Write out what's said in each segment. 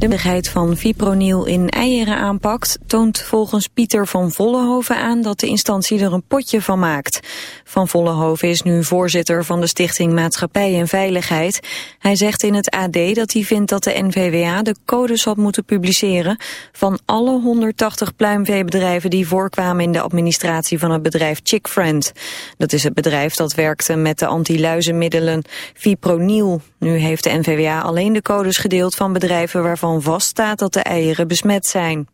De mogelijkheid van fipronil in eieren aanpakt... toont volgens Pieter van Vollenhoven aan dat de instantie er een potje van maakt. Van Vollenhoven is nu voorzitter van de Stichting Maatschappij en Veiligheid. Hij zegt in het AD dat hij vindt dat de NVWA de codes had moeten publiceren... van alle 180 pluimveebedrijven die voorkwamen in de administratie van het bedrijf Chickfriend. Dat is het bedrijf dat werkte met de anti-luizenmiddelen fipronil. Nu heeft de NVWA alleen de codes gedeeld van bedrijven waarvan vaststaat dat de eieren besmet zijn.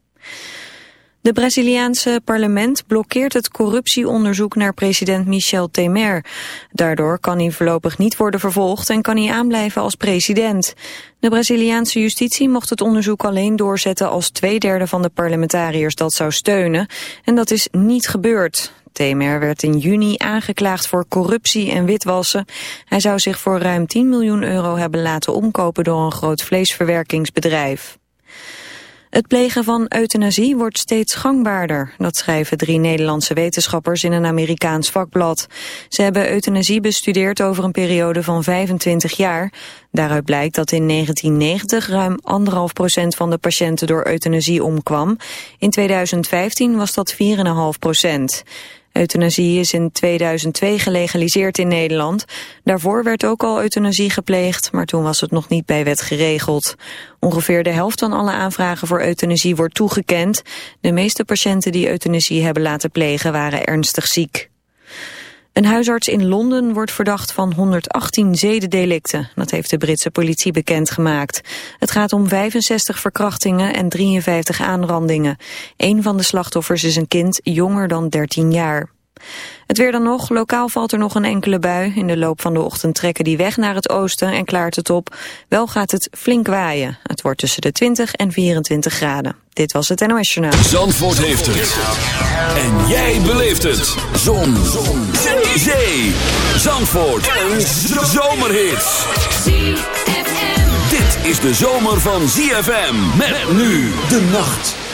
De Braziliaanse parlement blokkeert het corruptieonderzoek naar president Michel Temer. Daardoor kan hij voorlopig niet worden vervolgd en kan hij aanblijven als president. De Braziliaanse justitie mocht het onderzoek alleen doorzetten als twee derde van de parlementariërs dat zou steunen. En dat is niet gebeurd. Temer werd in juni aangeklaagd voor corruptie en witwassen. Hij zou zich voor ruim 10 miljoen euro hebben laten omkopen door een groot vleesverwerkingsbedrijf. Het plegen van euthanasie wordt steeds gangbaarder. Dat schrijven drie Nederlandse wetenschappers in een Amerikaans vakblad. Ze hebben euthanasie bestudeerd over een periode van 25 jaar. Daaruit blijkt dat in 1990 ruim 1,5 procent van de patiënten door euthanasie omkwam. In 2015 was dat 4,5 procent. Euthanasie is in 2002 gelegaliseerd in Nederland. Daarvoor werd ook al euthanasie gepleegd, maar toen was het nog niet bij wet geregeld. Ongeveer de helft van alle aanvragen voor euthanasie wordt toegekend. De meeste patiënten die euthanasie hebben laten plegen waren ernstig ziek. Een huisarts in Londen wordt verdacht van 118 zedendelicten. Dat heeft de Britse politie bekendgemaakt. Het gaat om 65 verkrachtingen en 53 aanrandingen. Een van de slachtoffers is een kind jonger dan 13 jaar. Het weer dan nog. Lokaal valt er nog een enkele bui. In de loop van de ochtend trekken die weg naar het oosten en klaart het op. Wel gaat het flink waaien. Het wordt tussen de 20 en 24 graden. Dit was het NOS Journaal. Zandvoort heeft het. En jij beleeft het. Zon. Zon. Zee. Zandvoort. Een zomerhit. Dit is de zomer van ZFM. Met nu de nacht.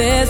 this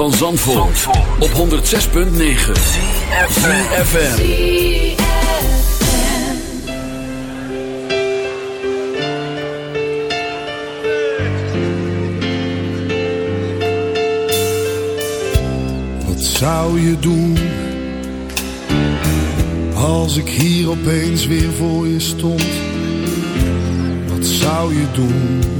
van Zandvoort, Zandvoort. op 106.9 CFFM Wat zou je doen Als ik hier opeens weer voor je stond? Wat zou je doen?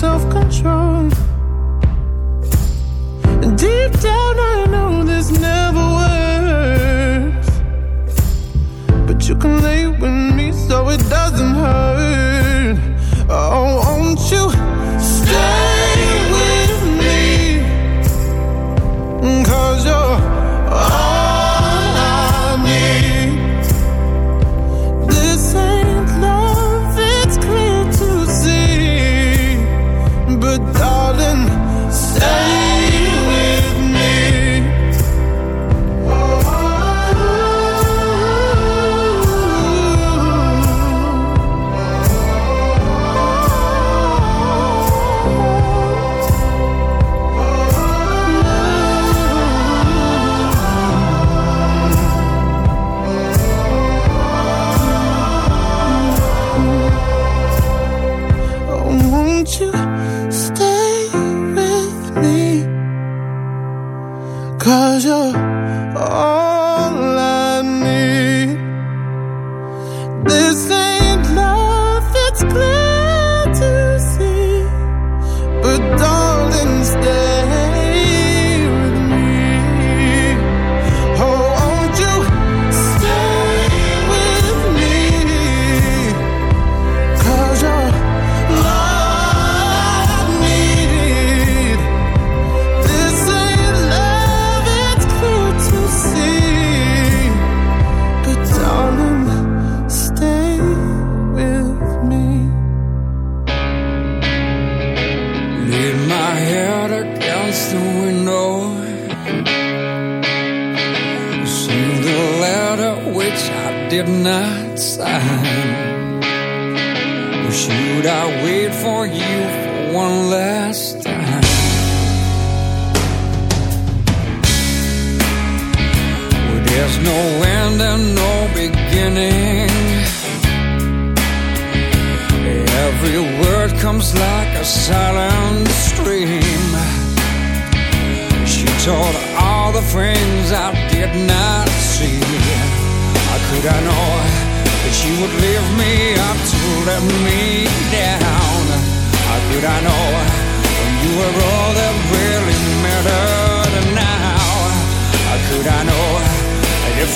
self-control.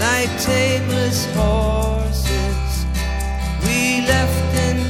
like tameless horses. We left in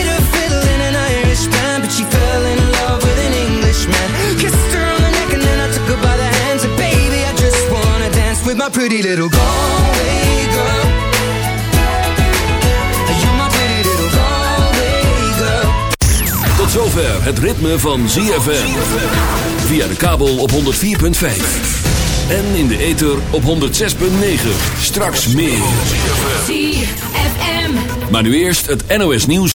pretty little Galway girl. You're my pretty little Galway girl. Tot zover het ritme van ZFM. Via de kabel op 104.5. En in de ether op 106.9. Straks meer. ZFM. Maar nu eerst het NOS nieuws.